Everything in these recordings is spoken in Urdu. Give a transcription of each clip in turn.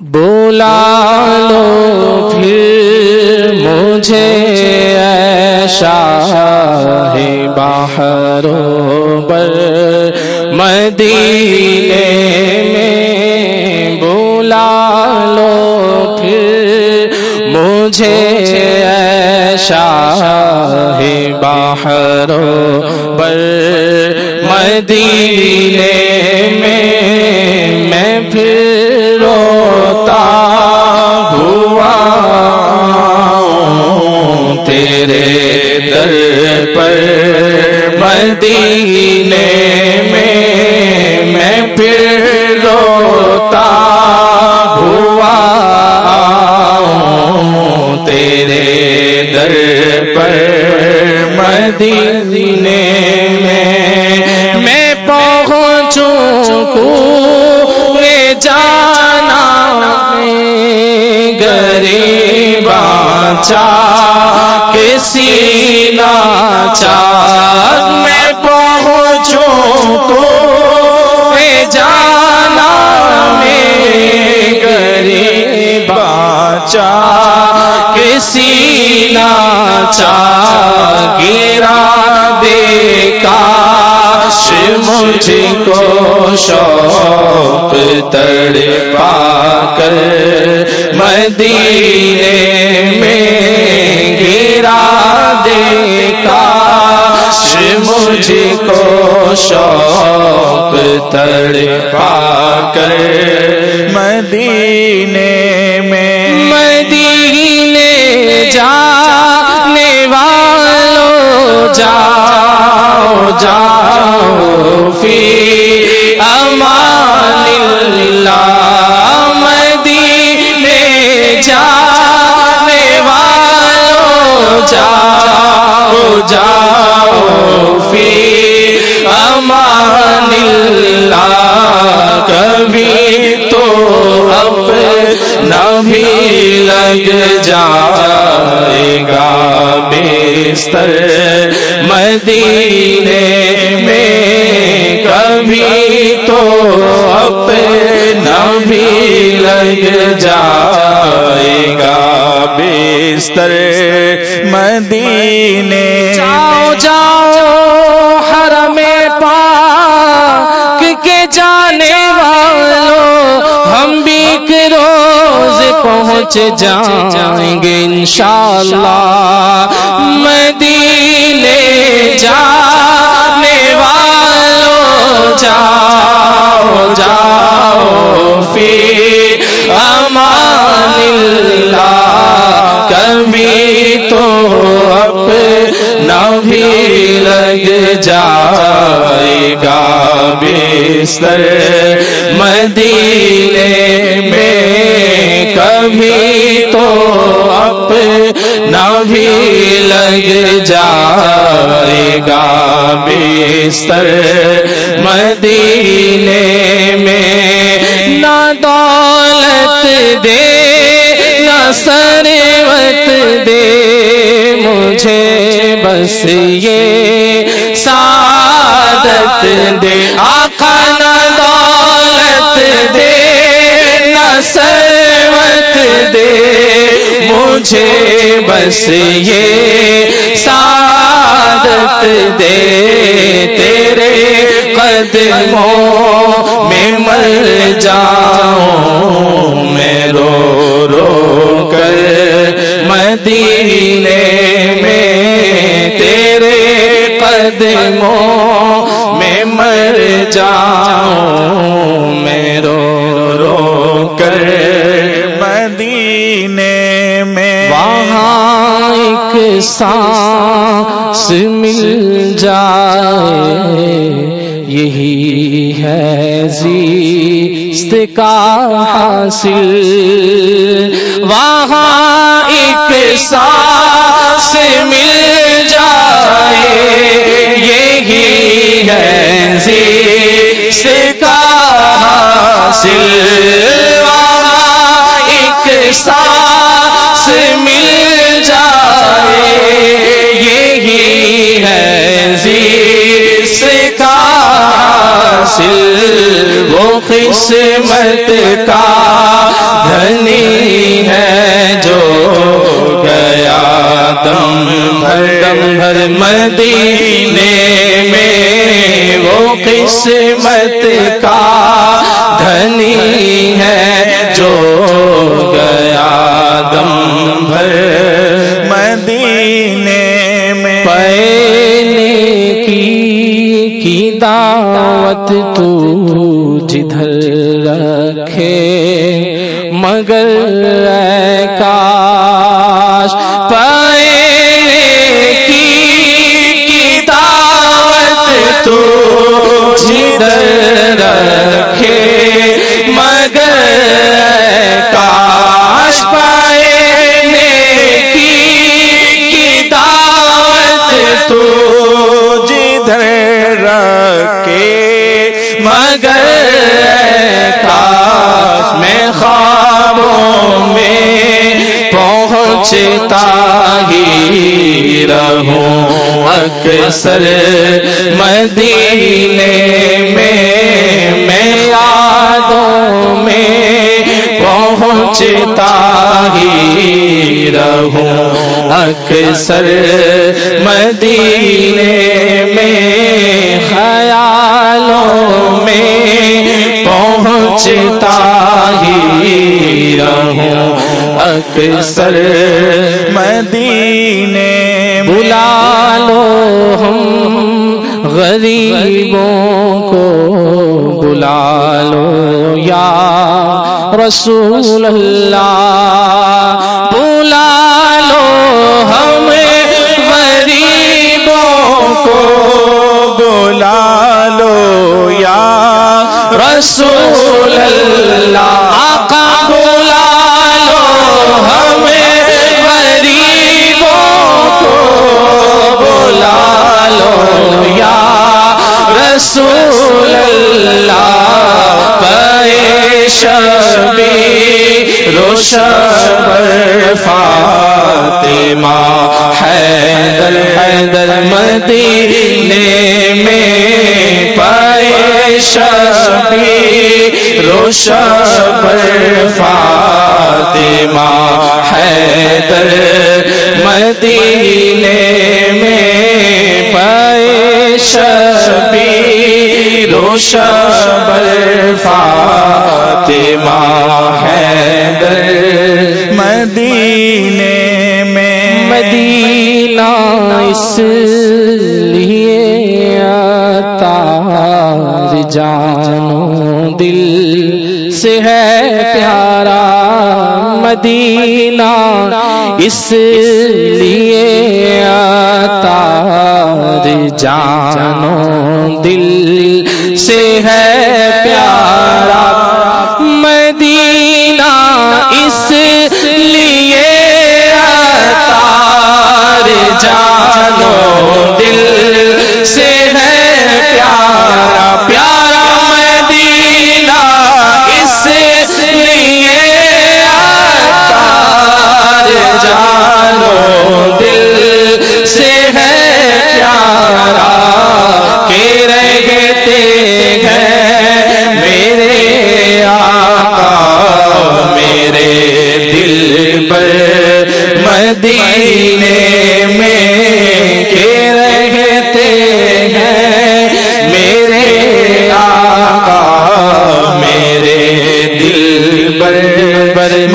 بولا لو پھر مجھے ایشا ہے باہر بر مدینے میں۔ بولا لو پھر مجھے ایشا ہے باہر بر مدینے تیرے در پر مدینے میں میں پھر روتا ہوا تیرے در پر مدینے میں میں پہنچوں کو میں جانا غریب چا کسی ناچا میں پہنچوں کو میں جانا میں غریب چا کسی ناچا گرا دے کاش مجھ کو شوق تڑ پا کر مدینے مجھ کو شوق تڑ پا کر۔ مدینے میں مدینے جانے والو جاؤ جاؤ فی امان اللہ۔ مدینے جانے والو جاؤ جاؤ امان اللہ کبھی تو اپنا بھی لگ جائے گا بستر، مدینے میں۔ کبھی تو اپنا بھی لگ جائے گا بستر مدینے جاؤ جاؤ۔ جانے والوں، ہم بھی ایک روز پہنچ جائیں گے انشاءاللہ۔ مدینے جانے والوں، جاؤ جاؤ فی امان اللہ۔ کبھی تو اپنا بھی لگ جائے۔ گا بستر مدینے میں کبھی تو اپنا بھی لگ جائے گا۔ بستر مدینے میں نہ دولت دے، نہ سروت دے۔ مجھے بس یہ سعادت دے۔ آقا مجھے بس یہ سعادت دے تیرے قدموں میں مر جاؤں میں رو رو کر مدینہ سانس مل جائے۔ یہی ہے زیست کا حاصل۔ وہاں ایک سانس مل جائے۔ یہی ہے زیست قسمت کا دھنی ہے جو گیا دم بھر دم بھر مدینے میں، وہ قسمت کا دھنی کا پہنچتا ہی رہوں۔ اکثر مدینے میں میں یادوں میں پہنچتا ہی رہوں۔ اکثر مدینے میں خیالوں میں پہنچتا اکثر مدینے بلا لو ہم غریبوں کو بلا لو یا رسول اللہ بلا لو ہم غریبوں کو بلا لو یا رسول اللہ شبی روشبر فاطمہ، حیدر حیدر مدینے میں پائے شبی روشبر فاطمہ، حیدر مدینے میں پائے شبی روشبر فاطمہ اس لیے آتا جانو دل سے ہے پیارا مدینہ، اس لیے آتا جانو دل سے ہے پیارا مدینہ، اس لیے تار دل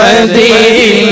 مدینہ